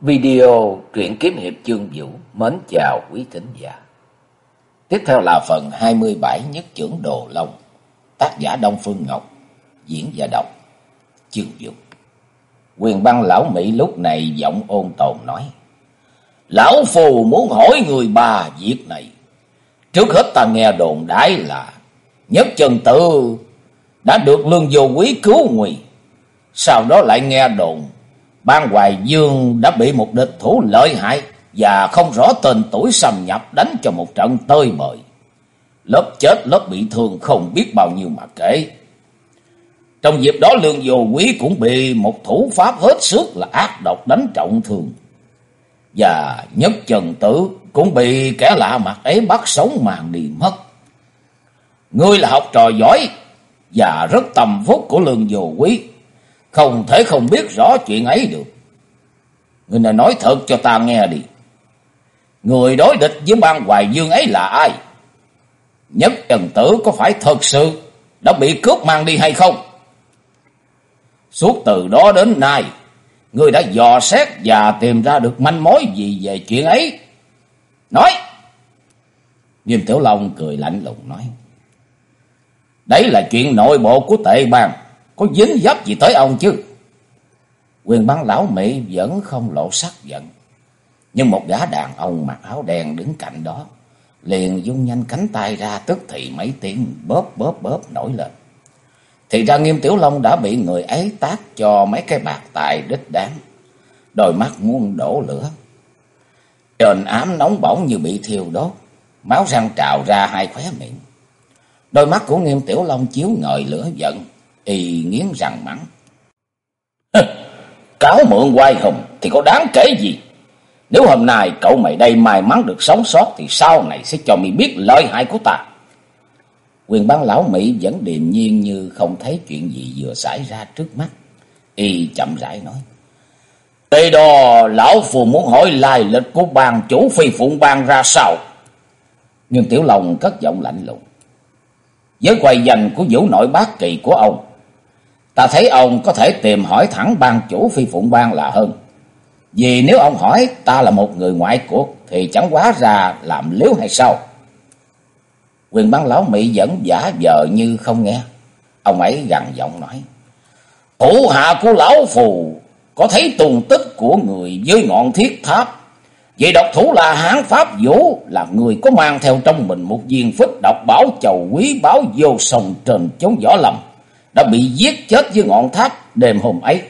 Video truyện kiếm hiệp chương vũ mến chào quý thính giả. Tiếp theo là phần 27 nhất trưởng Đồ Long, tác giả Đông Phương Ngọc, diễn và đọc chương vũ. Quyền băng lão Mỹ lúc này giọng ôn tồn nói. Lão Phù muốn hỏi người bà việc này. Trước hết ta nghe đồn đái là Nhất chân Tự đã được lương vô quý cứu nguy. Sau đó lại nghe đồn Ban Hoài Dương đã bị một địch thủ lợi hại và không rõ tên tuổi xâm nhập đánh cho một trận tơi bời. Lớp chết lớp bị thương không biết bao nhiêu mà kể. Trong dịp đó, Lương Vô Quý cũng bị một thủ pháp hết sức là ác độc đánh trọng thương. Và Nhất Trần Tử cũng bị kẻ lạ mặt ấy bắt sống màn đi mất. Ngươi là học trò giỏi và rất tầm phúc của Lương Vô Quý không thể không biết rõ chuyện ấy được. Người này nói thật cho ta nghe đi. Người đối địch với ban hoài dương ấy là ai? Nhất trần tử có phải thật sự đã bị cướp mang đi hay không? Suốt từ đó đến nay, người đã dò xét và tìm ra được manh mối gì về chuyện ấy? Nói! Nghiêm Tiểu Long cười lạnh lùng nói. Đấy là chuyện nội bộ của tệ bang có dính dấp gì tới ông chứ? Quyền băng lão Mỹ vẫn không lộ sắc giận. Nhưng một gã đàn ông mặc áo đen đứng cạnh đó. Liền dung nhanh cánh tay ra tức thì mấy tiếng bóp bóp bóp nổi lên. Thì ra nghiêm tiểu long đã bị người ấy tác cho mấy cái bạc tài đích đáng. Đôi mắt muốn đổ lửa. Trên ám nóng bỏng như bị thiêu đốt. Máu răng trào ra hai khóe miệng. Đôi mắt của nghiêm tiểu long chiếu ngời lửa giận y nghiến răng mắng. Cáo mượn quay hùng thì có đáng kể gì? Nếu hôm nay cậu mày đây may mắn được sống sót thì sau này sẽ cho mày biết lợi hại của ta. Quyền bán lão Mỹ vẫn điềm nhiên như không thấy chuyện gì vừa xảy ra trước mắt. Y chậm rãi nói. đây đò lão phù muốn hỏi lai lịch của bàn chủ phi phụng bang ra sao? Nhưng Tiểu Long cất giọng lạnh lùng. Với quầy dành của vũ nội bác kỳ của ông, Ta thấy ông có thể tìm hỏi thẳng ban chủ phi phụng ban là hơn. Vì nếu ông hỏi ta là một người ngoại cuộc thì chẳng quá ra làm liếu hay sao? Quyền băng lão Mỹ vẫn giả vờ như không nghe. Ông ấy gằn giọng nói. Thủ hạ của lão phù có thấy tùng tích của người dưới ngọn thiết tháp. Vậy độc thủ là hán pháp vũ, là người có mang theo trong mình một viên phích độc bảo chầu quý báo vô sông trên chống võ lầm đã bị giết chết dưới ngọn tháp đêm hôm ấy.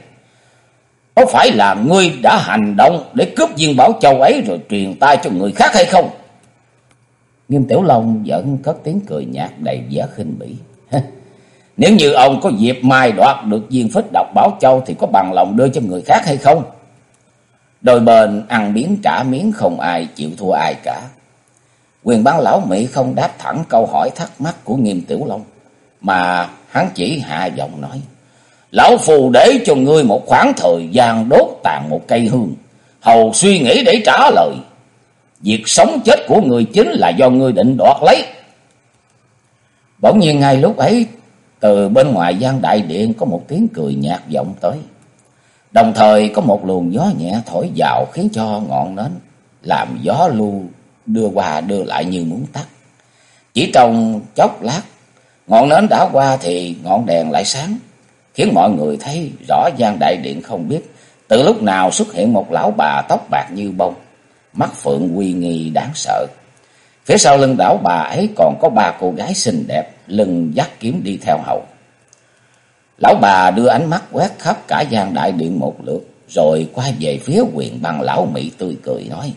Có phải là ngươi đã hành động để cướp viên bảo châu ấy rồi truyền tay cho người khác hay không? Nghiêm Tiểu Long vẫn cất tiếng cười nhạt đầy vẻ khinh bỉ. Nếu như ông có dịp mai đoạt được viên phích độc bảo châu thì có bằng lòng đưa cho người khác hay không? Đôi bên ăn miếng trả miếng không ai chịu thua ai cả. Quyền bán lão Mỹ không đáp thẳng câu hỏi thắc mắc của Nghiêm Tiểu Long. Mà hắn chỉ hạ giọng nói. Lão phù để cho ngươi một khoảng thời gian đốt tàn một cây hương. Hầu suy nghĩ để trả lời. Việc sống chết của người chính là do ngươi định đoạt lấy. Bỗng nhiên ngay lúc ấy, từ bên ngoài gian đại điện có một tiếng cười nhạt vọng tới. Đồng thời có một luồng gió nhẹ thổi vào khiến cho ngọn nến làm gió lu đưa qua đưa lại như muốn tắt. Chỉ trong chốc lát Ngọn nến đã qua thì ngọn đèn lại sáng, khiến mọi người thấy rõ gian đại điện không biết từ lúc nào xuất hiện một lão bà tóc bạc như bông, mắt phượng uy nghi đáng sợ. Phía sau lưng đảo bà ấy còn có ba cô gái xinh đẹp, lưng dắt kiếm đi theo hậu Lão bà đưa ánh mắt quét khắp cả gian đại điện một lượt, rồi quay về phía quyền bằng lão Mỹ tươi cười nói.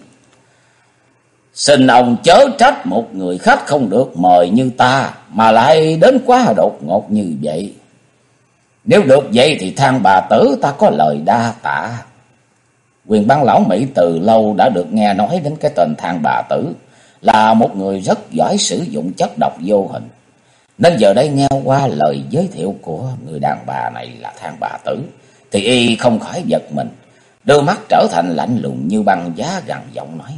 Xin ông chớ trách một người khách không được mời như ta, mà lại đến quá đột ngột như vậy. Nếu được vậy thì thang bà tử ta có lời đa tạ. Quyền ban lão Mỹ từ lâu đã được nghe nói đến cái tên thang bà tử, là một người rất giỏi sử dụng chất độc vô hình. Nên giờ đây nghe qua lời giới thiệu của người đàn bà này là thang bà tử, thì y không khỏi giật mình. Đôi mắt trở thành lạnh lùng như băng giá gằn giọng nói.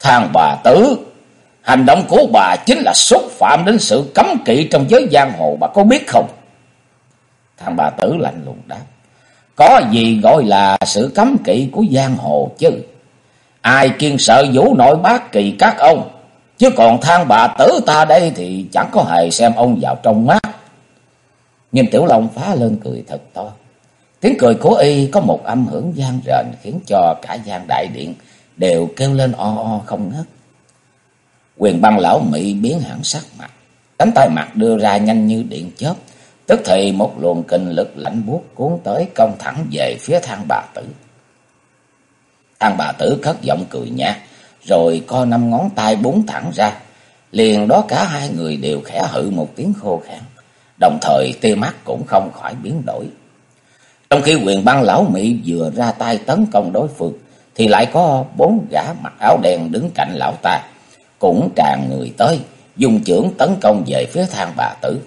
Thang bà tử, hành động của bà chính là xúc phạm đến sự cấm kỵ trong giới giang hồ bà có biết không? thằng bà tử lạnh lùng đáp. Có gì gọi là sự cấm kỵ của giang hồ chứ? Ai kiên sợ vũ nội bác kỳ các ông? Chứ còn thang bà tử ta đây thì chẳng có hề xem ông vào trong mắt. Nghiêm Tiểu Long phá lên cười thật to. Tiếng cười của y có một âm hưởng gian rền khiến cho cả gian đại điện đều kêu lên o o không ngớt. Quyền băng lão Mỹ biến hẳn sắc mặt. Cánh tay mặt đưa ra nhanh như điện chớp. Tức thì một luồng kinh lực lạnh buốt cuốn tới công thẳng về phía thang bà tử. Thang bà tử cất giọng cười nhạt, rồi co năm ngón tay búng thẳng ra. Liền đó cả hai người đều khẽ hự một tiếng khô khan, đồng thời tia mắt cũng không khỏi biến đổi. Trong khi quyền băng lão Mỹ vừa ra tay tấn công đối phương, thì lại có bốn gã mặc áo đen đứng cạnh lão ta, cũng tràn người tới, dùng chưởng tấn công về phía thang bà tử.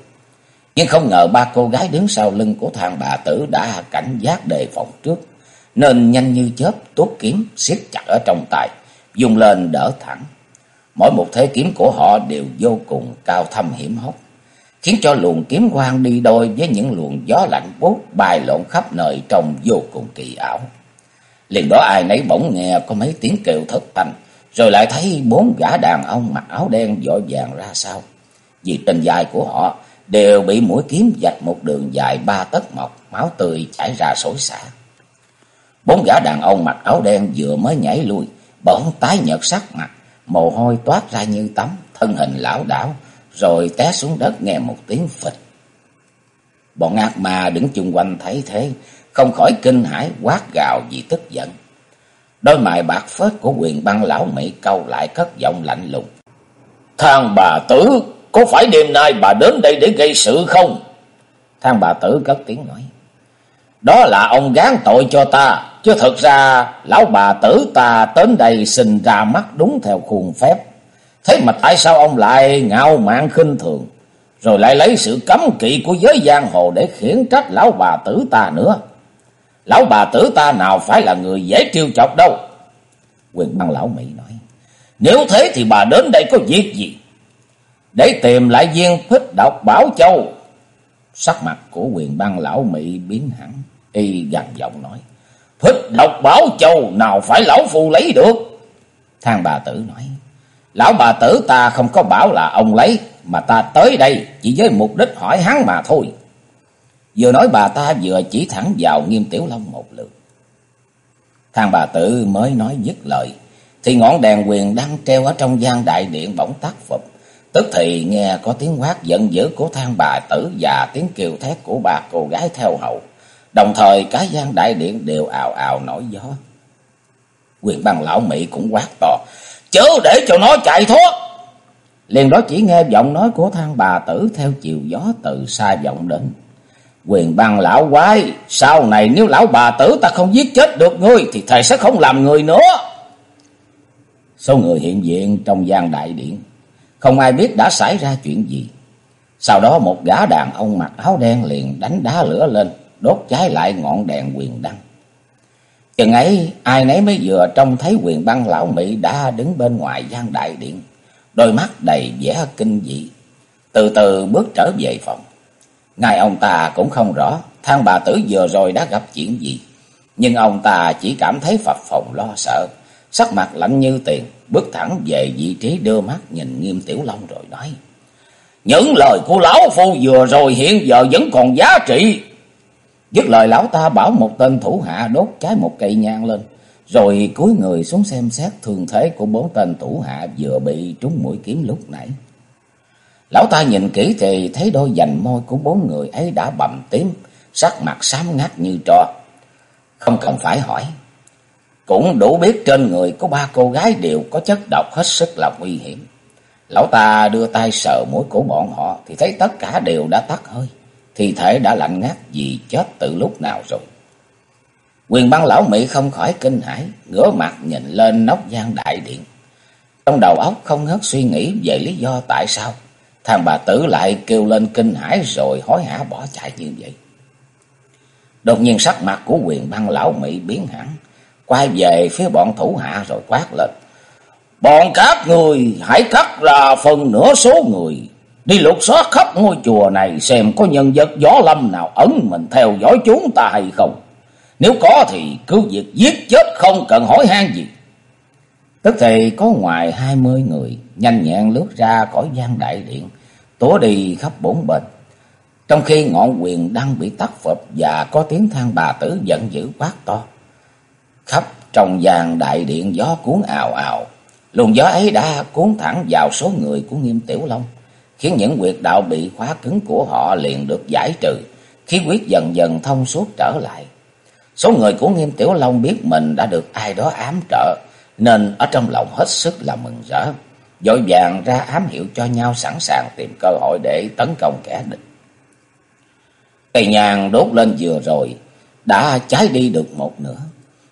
Nhưng không ngờ ba cô gái đứng sau lưng của thang bà tử đã cảnh giác đề phòng trước, nên nhanh như chớp tốt kiếm siết chặt ở trong tay, dùng lên đỡ thẳng. Mỗi một thế kiếm của họ đều vô cùng cao thâm hiểm hóc, khiến cho luồng kiếm quang đi đôi với những luồng gió lạnh buốt bay lộn khắp nơi trông vô cùng kỳ ảo. Liền đó ai nấy bỗng nghe có mấy tiếng kêu thất thanh, rồi lại thấy bốn gã đàn ông mặc áo đen vội vàng ra sau. Vì trên dài của họ đều bị mũi kiếm dạch một đường dài ba tấc mọc, máu tươi chảy ra xối xả. Bốn gã đàn ông mặc áo đen vừa mới nhảy lui, bỗng tái nhợt sắc mặt, mồ hôi toát ra như tắm, thân hình lão đảo, rồi té xuống đất nghe một tiếng phịch. Bọn ác ma đứng chung quanh thấy thế, không khỏi kinh hãi quát gào vì tức giận. Đôi mày bạc phết của quyền băng lão Mỹ câu lại cất giọng lạnh lùng. Thằng bà tử, có phải đêm nay bà đến đây để gây sự không? Thằng bà tử cất tiếng nói. Đó là ông gán tội cho ta, chứ thật ra lão bà tử ta đến đây xin ra mắt đúng theo khuôn phép. Thế mà tại sao ông lại ngạo mạn khinh thường, rồi lại lấy sự cấm kỵ của giới giang hồ để khiển trách lão bà tử ta nữa? Lão bà tử ta nào phải là người dễ trêu chọc đâu. Quyền băng lão Mỹ nói. Nếu thế thì bà đến đây có việc gì? Để tìm lại viên phích độc Bảo Châu. Sắc mặt của quyền băng lão Mỹ biến hẳn. Y gần giọng nói. Phích độc Bảo Châu nào phải lão phu lấy được? Thang bà tử nói. Lão bà tử ta không có bảo là ông lấy. Mà ta tới đây chỉ với mục đích hỏi hắn mà thôi. Vừa nói bà ta vừa chỉ thẳng vào nghiêm tiểu long một lượt. Thằng bà tử mới nói dứt lời. Thì ngọn đèn quyền đang treo ở trong gian đại điện bỗng tắt phục. Tức thì nghe có tiếng quát giận dữ của thang bà tử và tiếng kêu thét của bà cô gái theo hậu. Đồng thời cả gian đại điện đều ào ào nổi gió. Quyền bằng lão Mỹ cũng quát to. Chớ để cho nó chạy thoát. Liền đó chỉ nghe giọng nói của thang bà tử theo chiều gió từ xa vọng đến. Quyền băng lão quái, sau này nếu lão bà tử ta không giết chết được ngươi thì thầy sẽ không làm người nữa. Số người hiện diện trong gian đại điện, không ai biết đã xảy ra chuyện gì. Sau đó một gã đàn ông mặc áo đen liền đánh đá lửa lên, đốt cháy lại ngọn đèn quyền đăng. Chừng ấy, ai nấy mới vừa trông thấy quyền băng lão Mỹ đã đứng bên ngoài gian đại điện, đôi mắt đầy vẻ kinh dị, từ từ bước trở về phòng. Ngài ông ta cũng không rõ thang bà tử vừa rồi đã gặp chuyện gì. Nhưng ông ta chỉ cảm thấy phập phòng lo sợ. Sắc mặt lạnh như tiền. Bước thẳng về vị trí đưa mắt nhìn nghiêm tiểu long rồi nói. Những lời của lão phu vừa rồi hiện giờ vẫn còn giá trị. Dứt lời, lão ta bảo một tên thủ hạ đốt cháy một cây nhang lên. Rồi cúi người xuống xem xét thường thế của bốn tên thủ hạ vừa bị trúng mũi kiếm lúc nãy. Lão ta nhìn kỹ thì thấy đôi dành môi của bốn người ấy đã bầm tím, sắc mặt xám ngắt như tro. Không cần phải hỏi. Cũng đủ biết trên người có ba cô gái đều có chất độc hết sức là nguy hiểm. Lão ta đưa tay sờ mũi của bọn họ thì thấy tất cả đều đã tắt hơi. Thi thể đã lạnh ngắt vì chết từ lúc nào rồi. Quyền băng lão Mỹ không khỏi kinh hãi, ngửa mặt nhìn lên nóc gian đại điện. Trong đầu óc không ngớt suy nghĩ về lý do tại sao Thằng bà tử lại kêu lên kinh hãi rồi hối hả bỏ chạy như vậy. Đột nhiên sắc mặt của quyền băng lão Mỹ biến hẳn, quay về phía bọn thủ hạ rồi quát lên. Bọn các người hãy cắt ra phần nửa số người, đi lục soát khắp ngôi chùa này xem có nhân vật gió lâm nào ẩn mình theo dõi chúng ta hay không. Nếu có thì cứ việc giết chết không cần hỏi han gì. Tức thì có ngoài hai mươi người nhanh nhẹn lướt ra khỏi gian đại điện, tố đi khắp bốn bên. Trong khi ngọn quyền đang bị tắt phập và có tiếng than bà tử giận dữ quát to. Khắp trong vàng đại điện gió cuốn ào ào, luồng gió ấy đã cuốn thẳng vào số người của Nghiêm Tiểu Long, khiến những quyệt đạo bị khóa cứng của họ liền được giải trừ, khí huyết dần dần thông suốt trở lại. Số người của Nghiêm Tiểu Long biết mình đã được ai đó ám trợ, nên ở trong lòng hết sức là mừng rỡ, dội vàng ra ám hiệu cho nhau sẵn sàng tìm cơ hội để tấn công kẻ địch. Cây nhang đốt lên vừa rồi, đã cháy đi được một nửa.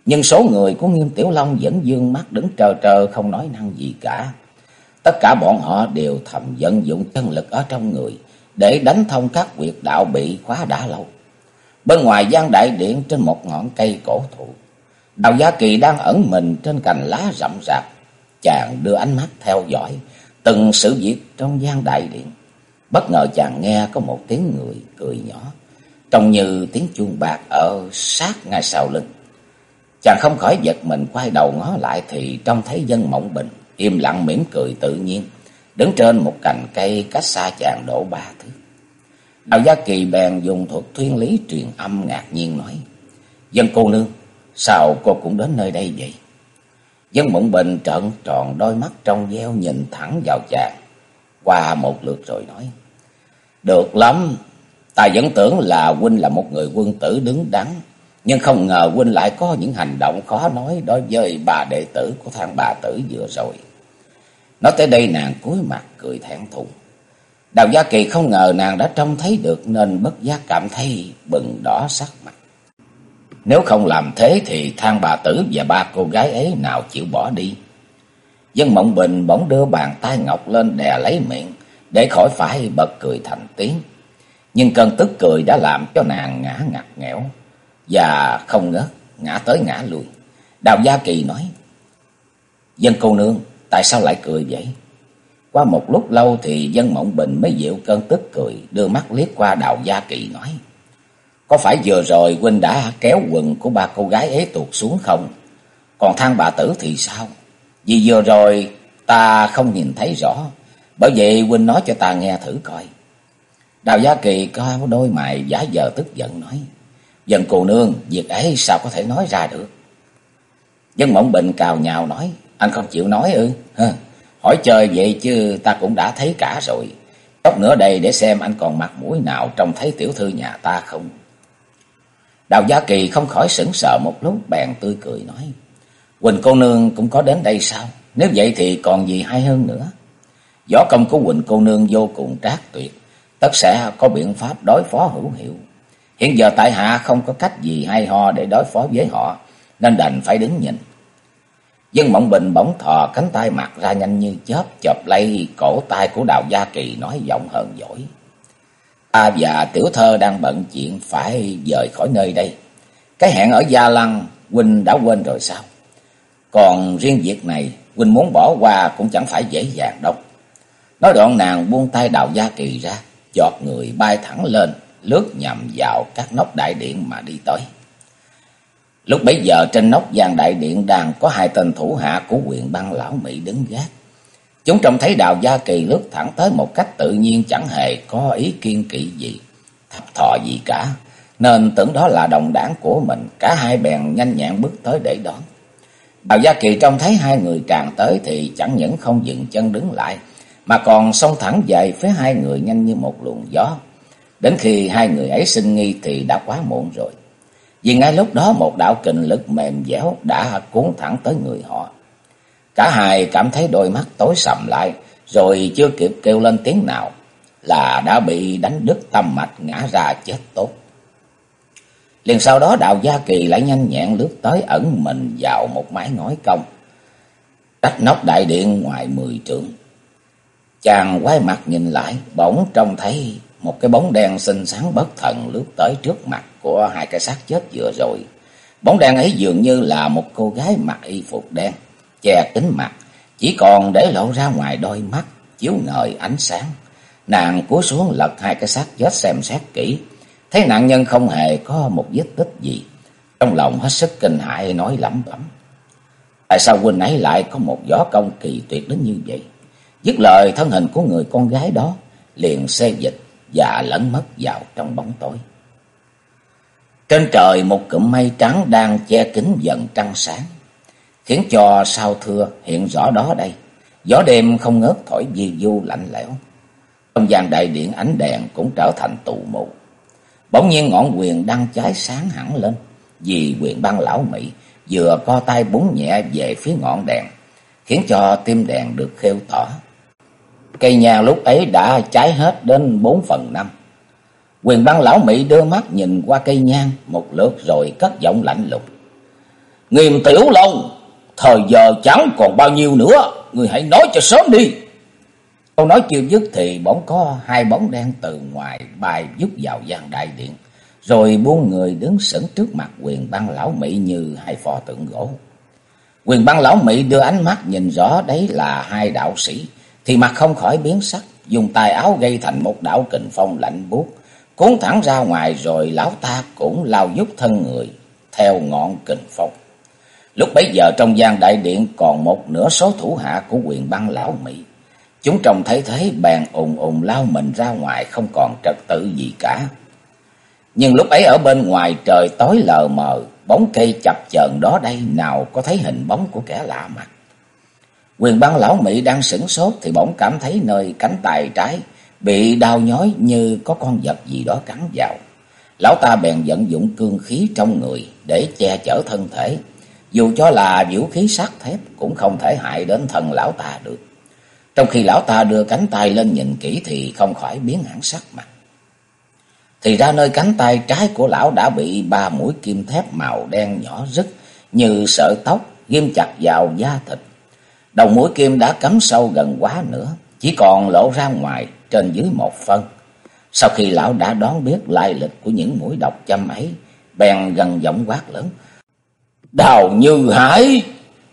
Nhưng số người của Nghiêm Tiểu Long vẫn dương mắt đứng trơ trơ không nói năng gì cả. Tất cả bọn họ đều thầm vận dụng chân lực ở trong người để đánh thông các quyệt đạo bị khóa đã lâu. Bên ngoài gian đại điện trên một ngọn cây cổ thụ, Đào Gia Kỳ đang ẩn mình trên cành lá rậm rạp. Chàng đưa ánh mắt theo dõi từng sự việc trong gian đại điện. Bất ngờ chàng nghe có một tiếng người cười nhỏ, trông như tiếng chuông bạc ở sát ngay sau lưng. Chàng không khỏi giật mình quay đầu ngó lại thì trông thấy dân mộng bình, im lặng mỉm cười tự nhiên, đứng trên một cành cây cách xa chàng đổ ba thước. Đào Gia Kỳ bèn dùng thuật thuyên lý truyền âm ngạc nhiên nói, Dân cô nương, sao cô cũng đến nơi đây vậy? Dân mộng bình trợn tròn đôi mắt trong veo nhìn thẳng vào chàng, qua một lượt rồi nói, Được lắm, ta vẫn tưởng là huynh là một người quân tử đứng đắn, nhưng không ngờ huynh lại có những hành động khó nói đối với bà đệ tử của thằng bà tử vừa rồi. Nói tới đây nàng cúi mặt cười thẹn thùng. Đào Gia Kỳ không ngờ nàng đã trông thấy được nên bất giác cảm thấy bừng đỏ sắc mặt. Nếu không làm thế thì thang bà tử và ba cô gái ấy nào chịu bỏ đi. Dân Mộng Bình bỗng đưa bàn tay ngọc lên đè lấy miệng để khỏi phải bật cười thành tiếng. Nhưng cơn tức cười đã làm cho nàng ngã ngặt nghẽo và không ngớt ngã tới ngã lui. Đào Gia Kỳ nói, Dân cô nương, tại sao lại cười vậy? Qua một lúc lâu thì dân mộng bình mới dịu cơn tức cười, đưa mắt liếc qua Đào Gia Kỳ nói, có phải vừa rồi huynh đã kéo quần của ba cô gái ấy tuột xuống không? Còn thang bà tử thì sao? Vì vừa rồi ta không nhìn thấy rõ, bởi vậy huynh nói cho ta nghe thử coi. Đào Gia Kỳ có đôi mày giả giờ tức giận nói, Dân cô nương, việc ấy sao có thể nói ra được? Dân mộng bình cào nhào nói, anh không chịu nói ư? Hơ, hỏi chơi vậy chứ ta cũng đã thấy cả rồi. Chốc nữa đây để xem anh còn mặt mũi nào trông thấy tiểu thư nhà ta không. Đào Gia Kỳ không khỏi sững sờ một lúc bèn tươi cười nói. Quỳnh cô nương cũng có đến đây sao? Nếu vậy thì còn gì hay hơn nữa. Võ công của Quỳnh cô nương vô cùng trác tuyệt. Tất sẽ có biện pháp đối phó hữu hiệu. Hiện giờ tại hạ không có cách gì hay ho để đối phó với họ, nên đành phải đứng nhìn. Dân Mộng Bình bỗng thò cánh tay mặt ra nhanh như chớp chộp lấy cổ tay của Đào Gia Kỳ nói giọng hờn dỗi. Ta và tiểu thơ đang bận chuyện phải rời khỏi nơi đây. Cái hẹn ở Gia Lăng, Huynh đã quên rồi sao? Còn riêng việc này, Huynh muốn bỏ qua cũng chẳng phải dễ dàng đâu. Nói đoạn nàng buông tay Đào Gia Kỳ ra, giọt người bay thẳng lên, lướt nhằm vào các nóc đại điện mà đi tới. Lúc bấy giờ trên nóc gian đại điện đang có hai tên thủ hạ của quyền băng lão Mỹ đứng gác. Chúng trông thấy đào gia kỳ lướt thẳng tới một cách tự nhiên chẳng hề có ý kiên kỵ gì, thập thọ gì cả. Nên tưởng đó là đồng đảng của mình, cả hai bèn nhanh nhẹn bước tới để đón. Đào Gia Kỳ trông thấy hai người tràn tới thì chẳng những không dừng chân đứng lại, mà còn xông thẳng về phía hai người nhanh như một luồng gió. Đến khi hai người ấy sinh nghi thì đã quá muộn rồi. Vì ngay lúc đó một đạo kình lực mềm dẻo đã cuốn thẳng tới người họ. Cả hai cảm thấy đôi mắt tối sầm lại, rồi chưa kịp kêu lên tiếng nào, là đã bị đánh đứt tâm mạch ngã ra chết tốt. Liền sau đó đạo gia kỳ lại nhanh nhẹn lướt tới ẩn mình vào một mái ngói cong. Cách nóc đại điện ngoài mười trượng. Chàng quay mặt nhìn lại, bỗng trông thấy một cái bóng đen xinh xắn bất thần lướt tới trước mặt của hai cái xác chết vừa rồi. Bóng đen ấy dường như là một cô gái mặc y phục đen, che kính mặt, chỉ còn để lộ ra ngoài đôi mắt, chiếu ngời ánh sáng. Nàng cúi xuống lật hai cái xác chết xem xét kỹ, thấy nạn nhân không hề có một vết tích gì. Trong lòng hết sức kinh hại nói lẩm bẩm. Tại sao huynh ấy lại có một gió công kỳ tuyệt đến như vậy? Dứt lời thân hình của người con gái đó liền xê dịch và lẫn mất vào trong bóng tối. Trên trời một cụm mây trắng đang che kín dần trăng sáng, khiến cho sao thưa hiện rõ đó đây. Gió đêm không ngớt thổi vi du lạnh lẽo. Trong gian đại điện ánh đèn cũng trở thành tù mù. Bỗng nhiên ngọn quyền đang cháy sáng hẳn lên, vì quyền băng lão Mỹ vừa co tay búng nhẹ về phía ngọn đèn, khiến cho tim đèn được khêu tỏ. Cây nhà lúc ấy đã cháy hết đến bốn phần năm. Quyền băng lão Mỹ đưa mắt nhìn qua cây nhang một lượt rồi cất giọng lạnh lùng. Nghiêm tiểu long, thời giờ chẳng còn bao nhiêu nữa, người hãy nói cho sớm đi. Câu nói chưa dứt thì bỗng có hai bóng đen từ ngoài bài giúp vào gian đại điện. Rồi buông người đứng sững trước mặt quyền băng lão Mỹ như hai pho tượng gỗ. Quyền băng lão Mỹ đưa ánh mắt nhìn rõ đấy là hai đạo sĩ. Thì mặt không khỏi biến sắc, dùng tay áo gây thành một đạo kình phong lạnh buốt cuốn thẳng ra ngoài rồi lão ta cũng lao giúp thân người theo ngọn kình phong. Lúc bấy giờ trong gian đại điện còn một nửa số thủ hạ của quyền băng lão Mỹ. Chúng trông thấy thế bèn ùn ùn lao mình ra ngoài không còn trật tự gì cả. Nhưng lúc ấy ở bên ngoài trời tối lờ mờ, bóng cây chập chờn đó đây nào có thấy hình bóng của kẻ lạ mặt. Quyền băng lão Mỹ đang sửng sốt thì bỗng cảm thấy nơi cánh tay trái bị đau nhói như có con vật gì đó cắn vào. Lão ta bèn vận dụng cương khí trong người để che chở thân thể. Dù cho là vũ khí sắt thép cũng không thể hại đến thần lão ta được. Trong khi lão ta đưa cánh tay lên nhìn kỹ thì không khỏi biến hẳn sắc mặt. Thì ra nơi cánh tay trái của lão đã bị ba mũi kim thép màu đen nhỏ rứt như sợi tóc ghim chặt vào da thịt. Đầu mũi kim đã cắm sâu gần quá nữa, chỉ còn lộ ra ngoài trên dưới một phân. Sau khi lão đã đoán biết lai lịch của những mũi độc châm ấy, bèn gần giọng quát lớn. Đào như hải,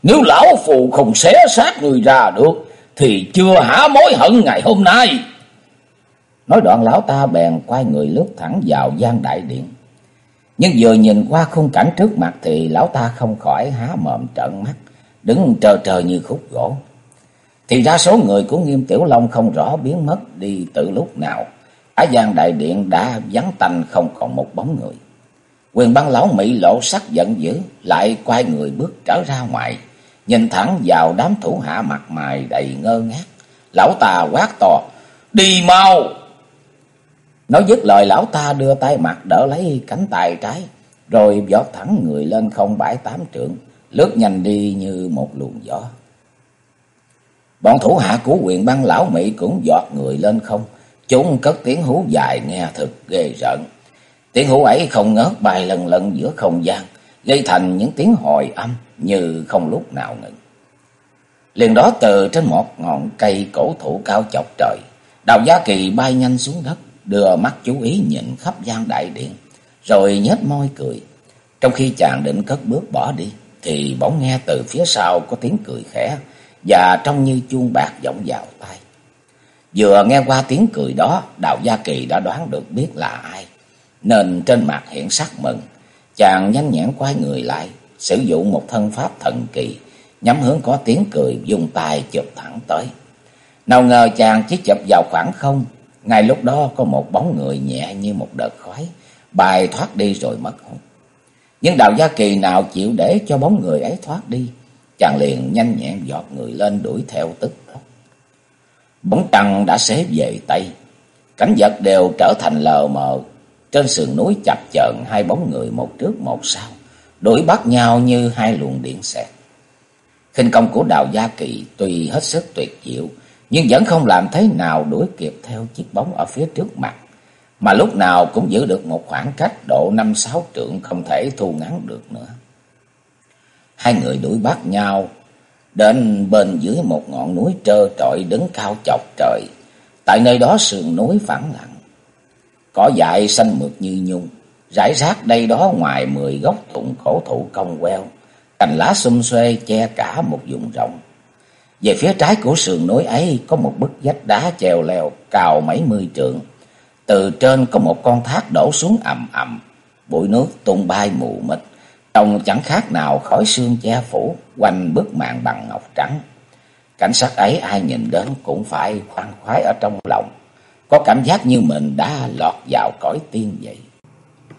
nếu lão phù không xé xác người ra được, thì chưa hả mối hận ngày hôm nay. Nói đoạn lão ta bèn quay người lướt thẳng vào gian đại điện. Nhưng vừa nhìn qua khung cảnh trước mặt thì lão ta không khỏi há mồm trợn mắt, đứng trơ trơ như khúc gỗ. Thì ra số người của Nghiêm Tiểu Long không rõ biến mất đi từ lúc nào. Ở gian đại điện đã vắng tanh không còn một bóng người. Quyền băng lão Mỹ lộ sắc giận dữ, lại quay người bước trở ra ngoài, nhìn thẳng vào đám thủ hạ mặt mày đầy ngơ ngác. Lão ta quát to, đi mau! Nói dứt lời lão ta đưa tay mặt đỡ lấy cánh tay trái, rồi vọt thẳng người lên không bãi tám trượng, lướt nhanh đi như một luồng gió. Bọn thủ hạ của quyền băng lão Mỹ cũng giọt người lên không. Chúng cất tiếng hú dài nghe thật ghê rợn. Tiếng hú ấy không ngớt bay lần lần giữa không gian, gây thành những tiếng hồi âm như không lúc nào ngừng. Liền đó từ trên một ngọn cây cổ thụ cao chọc trời, Đào gia Kỳ bay nhanh xuống đất, đưa mắt chú ý nhìn khắp gian đại điện, rồi nhếch môi cười. Trong khi chàng định cất bước bỏ đi, thì bỗng nghe từ phía sau có tiếng cười khẽ, và trông như chuông bạc vọng vào tai. Vừa nghe qua tiếng cười đó, Đào Gia Kỳ đã đoán được biết là ai, nên trên mặt hiện sắc mừng. Chàng nhanh nhẹn quay người lại, sử dụng một thân pháp thần kỳ, nhắm hướng có tiếng cười, dùng tay chụp thẳng tới. Nào ngờ chàng chỉ chụp vào khoảng không, ngay lúc đó có một bóng người nhẹ như một đợt khói, bài thoát đi rồi mất hồn. Nhưng đạo Gia Kỳ nào chịu để cho bóng người ấy thoát đi, Chàng liền nhanh nhẹn giọt người lên đuổi theo tức tốc. Bóng trăng đã xế về Tây. Cảnh vật đều trở thành lờ mờ. Trên sườn núi chập chờn hai bóng người một trước một sau. Đuổi bắt nhau như hai luồng điện xẹt. khinh công của Đào Gia Kỳ tuy hết sức tuyệt diệu. Nhưng vẫn không làm thế nào đuổi kịp theo chiếc bóng ở phía trước mặt. Mà lúc nào cũng giữ được một khoảng cách độ năm sáu trượng không thể thu ngắn được nữa. Hai người đuổi bắt nhau, đến bên dưới một ngọn núi trơ trọi đứng cao chọc trời. Tại nơi đó sườn núi phẳng lặng. Cỏ dại xanh mượt như nhung, rải rác đây đó ngoài mười gốc tụng cổ thụ cong queo. Cành lá xum xuê che cả một vùng rộng. Về phía trái của sườn núi ấy có một bức vách đá treo leo cao mấy mươi trượng. Từ trên có một con thác đổ xuống ầm ầm, bụi nước tung bay mù mịt Trông chẳng khác nào khói xương che phủ, quanh bức màn bằng ngọc trắng. Cảnh sắc ấy ai nhìn đến cũng phải khoan khoái ở trong lòng, có cảm giác như mình đã lọt vào cõi tiên vậy.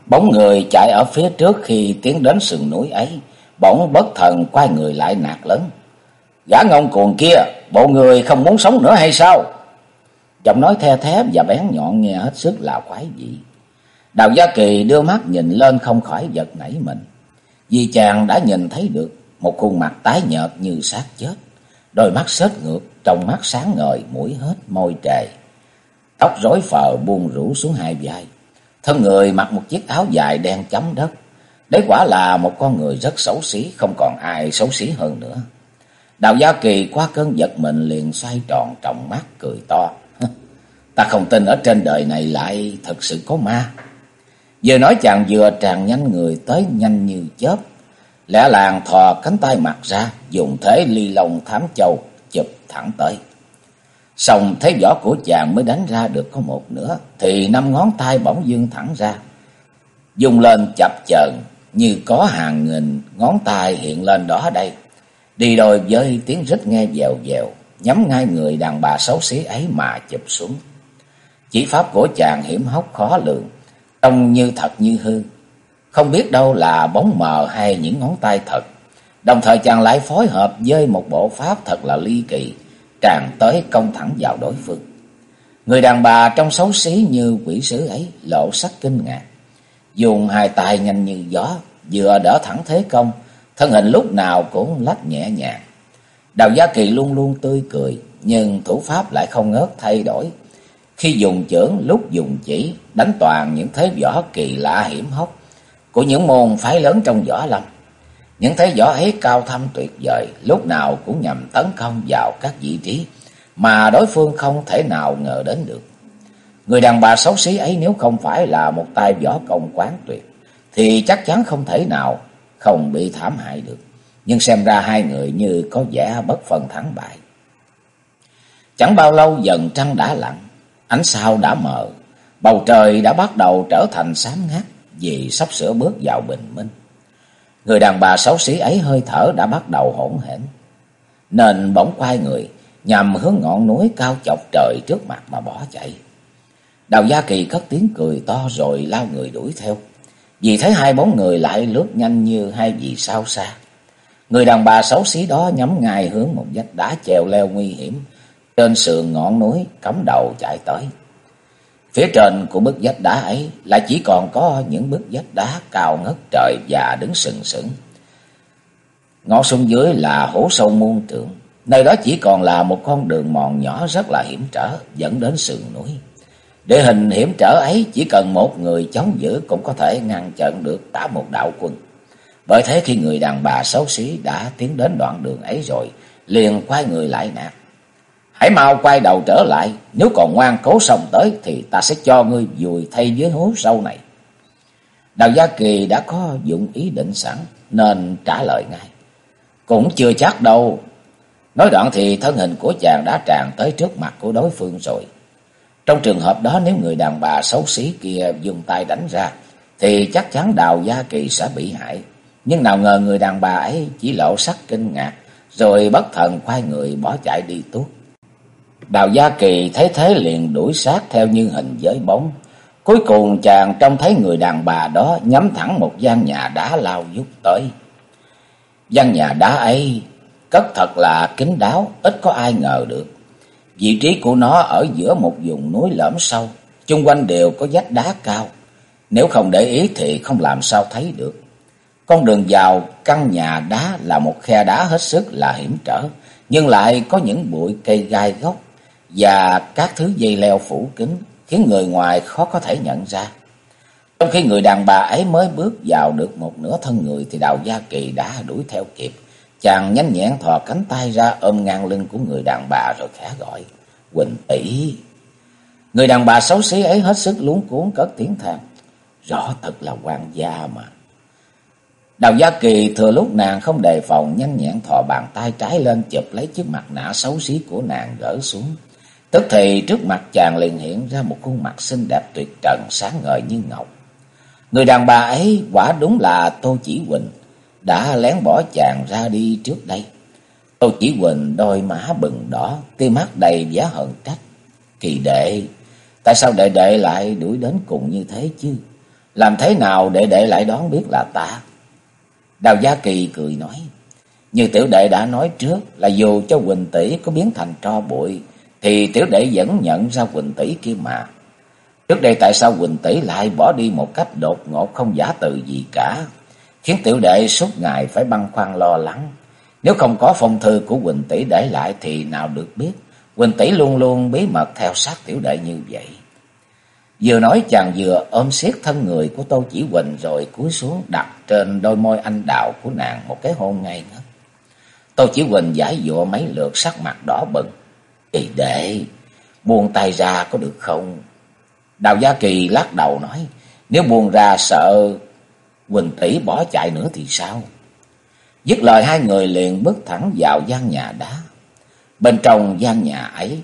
Bóng người chạy ở phía trước khi tiến đến sườn núi ấy, bỗng bất thần quay người lại nạt lớn. Gã ngông cuồng kia, bộ người không muốn sống nữa hay sao? Giọng nói the thép và bén nhọn nghe hết sức là quái dị. Đào Gia Kỳ đưa mắt nhìn lên không khỏi giật nảy mình. Vì chàng đã nhìn thấy được một khuôn mặt tái nhợt như xác chết. Đôi mắt sết ngược, trong mắt sáng ngời, mũi hết, môi trề. Tóc rối phờ buông rủ xuống hai vai. Thân người mặc một chiếc áo dài đen chấm đất. Đấy quả là một con người rất xấu xí, không còn ai xấu xí hơn nữa. Đào Gia Kỳ qua cơn giật mình liền xoay tròn trọng mắt cười to. Ta không tin ở trên đời này lại thật sự có ma. Vừa nói chàng vừa tràn nhanh người tới nhanh như chớp. Lẽ làng thò cánh tay mặt ra, dùng thế ly lồng thám châu, chụp thẳng tới. Xong thấy võ của chàng mới đánh ra được có một nữa, thì năm ngón tay bỗng dương thẳng ra. Dùng lên chập chờn như có hàng nghìn ngón tay hiện lên đó đây. Đi đôi với tiếng rít nghe dèo dèo, nhắm ngay người đàn bà xấu xí ấy mà chụp xuống. Chỉ pháp của chàng hiểm hóc khó lường, trông như thật như hư. Không biết đâu là bóng mờ hay những ngón tay thật. Đồng thời chàng lại phối hợp với một bộ pháp thật là ly kỳ, tràn tới công thẳng vào đối phương. Người đàn bà trong xấu xí như quỷ sứ ấy lộ sắc kinh ngạc. Dùng hai tay nhanh như gió, vừa đỡ thẳng thế công, thân hình lúc nào cũng lách nhẹ nhàng. Đào Gia Kỳ luôn luôn tươi cười, nhưng thủ pháp lại không ngớt thay đổi. Khi dùng chưởng, lúc dùng chỉ, đánh toàn những thế võ kỳ lạ hiểm hóc của những môn phái lớn trong võ lâm. Những thế võ ấy cao thâm tuyệt vời, lúc nào cũng nhằm tấn công vào các vị trí mà đối phương không thể nào ngờ đến được. Người đàn bà xấu xí ấy nếu không phải là một tay võ công quán tuyệt, thì chắc chắn không thể nào không bị thảm hại được. Nhưng xem ra hai người như có vẻ bất phần thắng bại. Chẳng bao lâu dần trăng đã lặn, ánh sao đã mờ, bầu trời đã bắt đầu trở thành xám ngắt vì sắp sửa bước vào bình minh. Người đàn bà xấu xí ấy hơi thở đã bắt đầu hỗn hển, nên bỗng quay người nhằm hướng ngọn núi cao chọc trời trước mặt mà bỏ chạy. Đào Gia Kỳ cất tiếng cười to rồi lao người đuổi theo. Vì thấy hai bóng người lại lướt nhanh như hai vì sao xa. Người đàn bà xấu xí đó nhắm ngay hướng một vách đá trèo leo nguy hiểm. Trên sườn ngọn núi cắm đầu chạy tới. Phía trên của bức vách đá ấy lại chỉ còn có những bức vách đá cao ngất trời và đứng sừng sững. Ngõ xuống dưới là hố sâu muôn trượng. Nơi đó chỉ còn là một con đường mòn nhỏ rất là hiểm trở dẫn đến sườn núi. Địa hình hiểm trở ấy chỉ cần một người chống giữ cũng có thể ngăn chặn được cả một đạo quân. Bởi thế khi người đàn bà xấu xí đã tiến đến đoạn đường ấy rồi, liền quay người lại nạt. Hãy mau quay đầu trở lại, nếu còn ngoan cố sông tới thì ta sẽ cho ngươi vùi thay dưới hố sâu này. Đào Gia Kỳ đã có dụng ý định sẵn nên trả lời ngay. Cũng chưa chắc đâu. Nói đoạn thì thân hình của chàng đã tràn tới trước mặt của đối phương rồi. Trong trường hợp đó nếu người đàn bà xấu xí kia dùng tay đánh ra thì chắc chắn Đào Gia Kỳ sẽ bị hại. Nhưng nào ngờ người đàn bà ấy chỉ lộ sắc kinh ngạc rồi bất thần quay người bỏ chạy đi tuốt. Đào Gia Kỳ thấy thế liền đuổi sát theo như hình với bóng. Cuối cùng chàng trông thấy người đàn bà đó nhắm thẳng một gian nhà đá lao vút tới. Gian nhà đá ấy cất thật là kín đáo, ít có ai ngờ được. Vị trí của nó ở giữa một vùng núi lõm sâu, chung quanh đều có vách đá cao. Nếu không để ý thì không làm sao thấy được. Con đường vào căn nhà đá là một khe đá hết sức là hiểm trở, nhưng lại có những bụi cây gai gốc và các thứ dây leo phủ kín, khiến người ngoài khó có thể nhận ra. Trong khi người đàn bà ấy mới bước vào được một nửa thân người thì Đào Gia Kỳ đã đuổi theo kịp. Chàng nhanh nhẹn thò cánh tay ra ôm ngang lưng của người đàn bà rồi khẽ gọi. Quỳnh tỷ. Người đàn bà xấu xí ấy hết sức luống cuốn cất tiếng than. Rõ thật là hoàng gia mà. Đào Gia Kỳ thừa lúc nàng không đề phòng nhanh nhẹn thò bàn tay trái lên chụp lấy chiếc mặt nạ xấu xí của nàng gỡ xuống. Tức thì trước mặt chàng liền hiện ra một khuôn mặt xinh đẹp tuyệt trần sáng ngời như ngọc. Người đàn bà ấy quả đúng là Tô Chỉ Huỳnh, đã lén bỏ chàng ra đi trước đây. Tô Chỉ Huỳnh đôi má bừng đỏ, tia mắt đầy vẻ hận trách. Kỳ đệ, tại sao đệ đệ lại đuổi đến cùng như thế chứ? Làm thế nào đệ đệ lại đoán biết là ta? Đào Gia Kỳ cười nói. Như tiểu đệ đã nói trước là dù cho Quỳnh tỷ có biến thành tro bụi, thì tiểu đệ vẫn nhận ra Quỳnh tỷ kia mà. Trước đây tại sao Quỳnh tỷ lại bỏ đi một cách đột ngột không giả từ gì cả, khiến tiểu đệ suốt ngày phải băn khoăn lo lắng. Nếu không có phong thư của Quỳnh tỷ để lại thì nào được biết, Quỳnh tỷ luôn luôn bí mật theo sát tiểu đệ như vậy. Vừa nói chàng vừa ôm siết thân người của Tô Chỉ Huỳnh rồi cúi xuống đặt trên đôi môi anh đào của nàng một cái hôn ngay ngất. Tô Chỉ Huỳnh giải dụa mấy lượt sắc mặt đỏ bừng. Kỳ đệ, buông tay ra có được không? Đào Gia Kỳ lắc đầu nói, nếu buông ra sợ Quỳnh tỷ bỏ chạy nữa thì sao? Dứt lời hai người liền bước thẳng vào gian nhà đá. Bên trong gian nhà ấy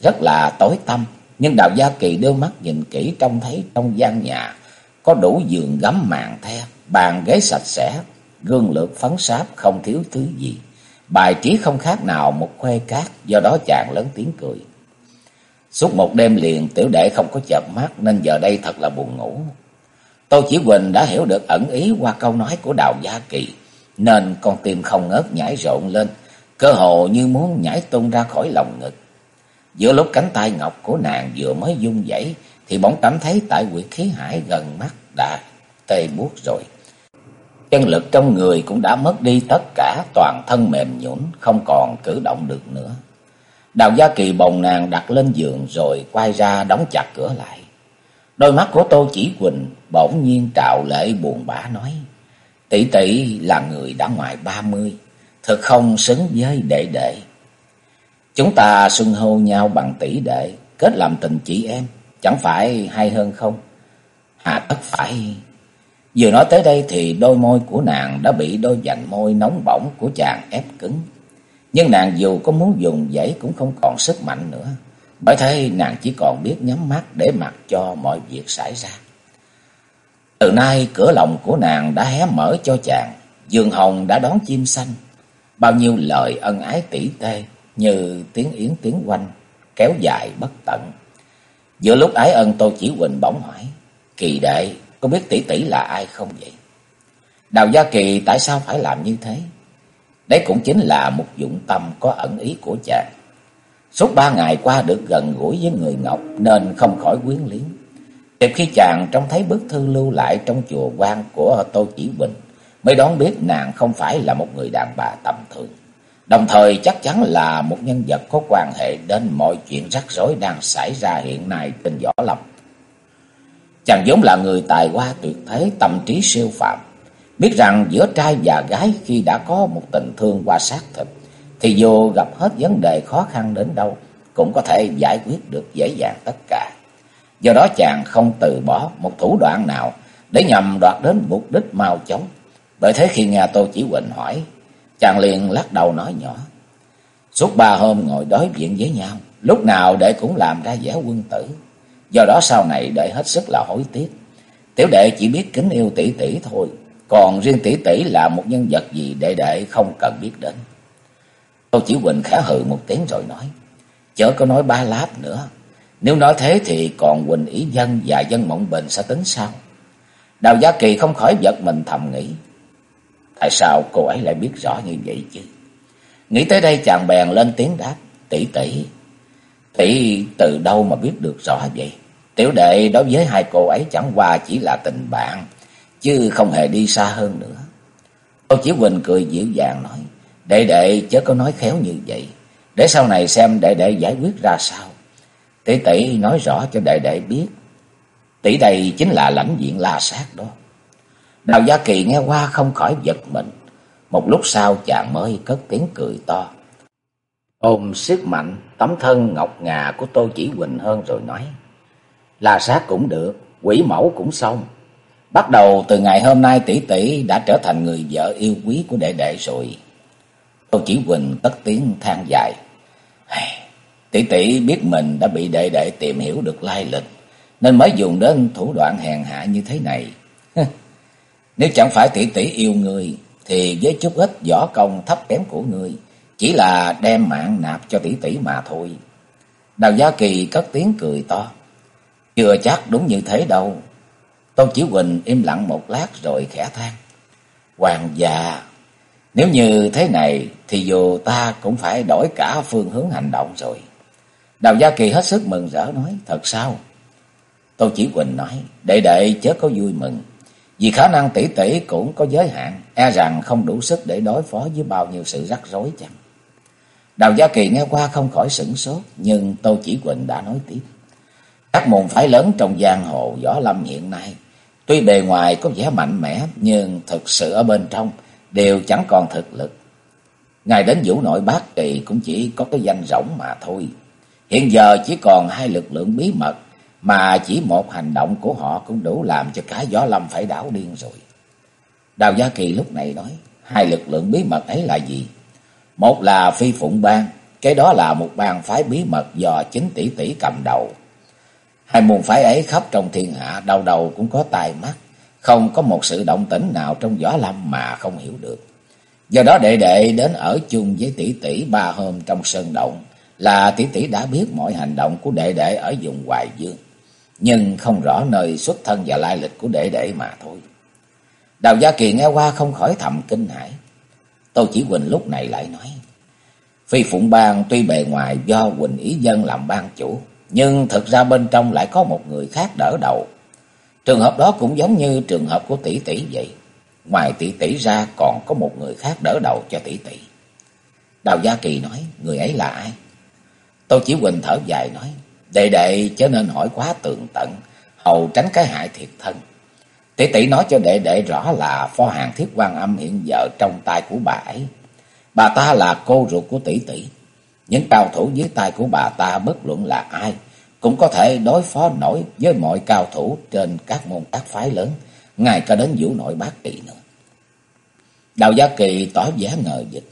rất là tối tăm, nhưng Đào Gia Kỳ đưa mắt nhìn kỹ trông thấy trong gian nhà có đủ giường gấm màn the, bàn ghế sạch sẽ, gương lược phấn sáp không thiếu thứ gì. Bài trí không khác nào một khuê cát, do đó chàng lớn tiếng cười. Suốt một đêm liền tiểu đệ không có chợp mắt nên giờ đây thật là buồn ngủ. Tô Chỉ Huỳnh đã hiểu được ẩn ý qua câu nói của Đào Gia Kỳ, nên con tim không ngớt nhảy rộn lên, cơ hồ như muốn nhảy tung ra khỏi lòng ngực. Giữa lúc cánh tay ngọc của nàng vừa mới dung dãy thì bỗng cảm thấy tại quyệt khí hải gần mắt đã tê buốt rồi. Chân lực trong người cũng đã mất đi tất cả, toàn thân mềm nhũn, không còn cử động được nữa. Đào Gia Kỳ bồng nàng đặt lên giường rồi quay ra đóng chặt cửa lại. Đôi mắt của Tô Chỉ Quỳnh bỗng nhiên trào lệ buồn bã nói. Tỷ tỷ là người đã ngoài ba mươi, thật không xứng với đệ đệ. Chúng ta xưng hô nhau bằng tỷ đệ, kết làm tình chị em, chẳng phải hay hơn không? Hà tất phải... Vừa nói tới đây thì đôi môi của nàng đã bị đôi dành môi nóng bỏng của chàng ép cứng. Nhưng nàng dù có muốn dùng giấy cũng không còn sức mạnh nữa. Bởi thế nàng chỉ còn biết nhắm mắt để mặc cho mọi việc xảy ra. Từ nay cửa lòng của nàng đã hé mở cho chàng. Dương hồng đã đón chim xanh. Bao nhiêu lời ân ái tỉ tê như tiếng yến tiếng quanh kéo dài bất tận. Giữa lúc ái ân tôi Chỉ quỳnh bỗng hỏi. Kỳ đệ có biết tỷ tỷ là ai không vậy? Đào Gia Kỳ tại sao phải làm như thế? Đấy cũng chính là một dụng tâm có ẩn ý của chàng. Suốt ba ngày qua được gần gũi với người Ngọc nên không khỏi quyến luyến. Kịp khi chàng trông thấy bức thư lưu lại trong chùa quan của Tô Chỉ Bình, mới đoán biết nàng không phải là một người đàn bà tầm thường. Đồng thời chắc chắn là một nhân vật có quan hệ đến mọi chuyện rắc rối đang xảy ra hiện nay trên võ lâm. Chàng vốn là người tài hoa tuyệt thế, tâm trí siêu phạm. Biết rằng giữa trai và gái khi đã có một tình thương qua sát thịt, thì dù gặp hết vấn đề khó khăn đến đâu, cũng có thể giải quyết được dễ dàng tất cả. Do đó chàng không từ bỏ một thủ đoạn nào để nhằm đoạt đến mục đích mau chóng. Bởi thế khi nghe Tô Chỉ Huỳnh hỏi, chàng liền lắc đầu nói nhỏ. Suốt ba hôm ngồi đối diện với nhau, lúc nào đệ cũng làm ra vẻ quân tử. Do đó sau này đệ hết sức là hối tiếc. Tiểu đệ chỉ biết kính yêu tỷ tỷ thôi, còn riêng tỷ tỷ là một nhân vật gì đệ đệ không cần biết đến. Tô Chỉ Huỳnh khẽ hừ một tiếng rồi nói, chớ có nói ba láp nữa. Nếu nói thế thì còn Quỳnh Ý Dân và Dân Mộng Bình sẽ tính sao? Đào Gia Kỳ không khỏi giật mình thầm nghĩ. Tại sao cô ấy lại biết rõ như vậy chứ? Nghĩ tới đây chàng bèn lên tiếng đáp. Tỷ tỷ, tỷ từ đâu mà biết được rõ vậy? Tiểu đệ đối với hai cô ấy chẳng qua chỉ là tình bạn, chứ không hề đi xa hơn nữa. Tô Chỉ Quỳnh cười dịu dàng nói. Đệ đệ chớ có nói khéo như vậy. Để sau này xem đệ đệ giải quyết ra sao. Tỷ tỷ nói rõ cho đệ đệ biết. Tỷ đây chính là lãnh diện la sát đó. Đào Gia Kỳ nghe qua không khỏi giật mình. Một lúc sau chàng mới cất tiếng cười to. Ôm sức mạnh tấm thân ngọc ngà của Tô Chỉ Huỳnh hơn rồi nói. là sát cũng được, quỷ mẫu cũng xong. Bắt đầu từ ngày hôm nay tỷ tỷ đã trở thành người vợ yêu quý của đệ đệ rồi. Tô Chỉ Huỳnh tất tiếng than dài. Tỷ tỷ biết mình đã bị đệ đệ tìm hiểu được lai lịch, nên mới dùng đến thủ đoạn hèn hạ như thế này. Nếu chẳng phải tỷ tỷ yêu người, thì với chút ít võ công thấp kém của người chỉ là đem mạng nạp cho tỷ tỷ mà thôi. Đào Gia Kỳ cất tiếng cười to. Chưa chắc đúng như thế đâu. Tôn Chỉ Huỳnh im lặng một lát rồi khẽ than. Hoàng già, nếu như thế này thì dù ta cũng phải đổi cả phương hướng hành động rồi. Đào Gia Kỳ hết sức mừng rỡ nói, thật sao? Tôn Chỉ Huỳnh nói, đệ đệ chớ có vui mừng. Vì khả năng tỷ tỷ cũng có giới hạn, e rằng không đủ sức để đối phó với bao nhiêu sự rắc rối chẳng. Đào Gia Kỳ nghe qua không khỏi sửng sốt, nhưng Tô Chỉ quỳnh đã nói tiếp. Các môn phái lớn trong giang hồ võ lâm hiện nay, tuy bề ngoài có vẻ mạnh mẽ, nhưng thực sự ở bên trong đều chẳng còn thực lực. Ngài đến vũ nội bát kỳ cũng chỉ có cái danh rỗng mà thôi. Hiện giờ chỉ còn hai lực lượng bí mật, mà chỉ một hành động của họ cũng đủ làm cho cả gió lâm phải đảo điên rồi. Đào Gia Kỳ lúc này nói, hai lực lượng bí mật ấy là gì? Một là Phi Phụng Bang, cái đó là một bang phái bí mật do chính tỷ tỷ cầm đầu. Hai môn phái ấy khắp trong thiên hạ, đầu đầu cũng có tài mắt, không có một sự động tĩnh nào trong võ lâm mà không hiểu được. Do đó đệ đệ đến ở chung với tỷ tỷ ba hôm trong sơn động, là tỷ tỷ đã biết mọi hành động của đệ đệ ở vùng Hoài Dương, nhưng không rõ nơi xuất thân và lai lịch của đệ đệ mà thôi. Đào Gia Kỳ nghe qua không khỏi thầm kinh hãi. Tô Chỉ Huỳnh lúc này lại nói, Phi Phụng Bang tuy bề ngoài do Quỳnh Ý Dân làm ban chủ, nhưng thực ra bên trong lại có một người khác đỡ đầu. Trường hợp đó cũng giống như trường hợp của tỷ tỷ vậy. Ngoài tỷ tỷ ra còn có một người khác đỡ đầu cho tỷ tỷ. Đào Gia Kỳ nói, người ấy là ai? Tô Chỉ Huỳnh thở dài nói, đệ đệ chớ nên hỏi quá tường tận, hầu tránh cái hại thiệt thân. Tỷ tỷ nói cho đệ đệ rõ là pho hàng thiết quan âm hiện giờ trong tay của bà ấy. Bà ta là cô ruột của tỷ tỷ. Những cao thủ dưới tay của bà ta bất luận là ai, cũng có thể đối phó nổi với mọi cao thủ trên các môn các phái lớn, ngay cả đến vũ nội bát trị nữa. Đào Gia Kỳ tỏ vẻ ngờ dịch.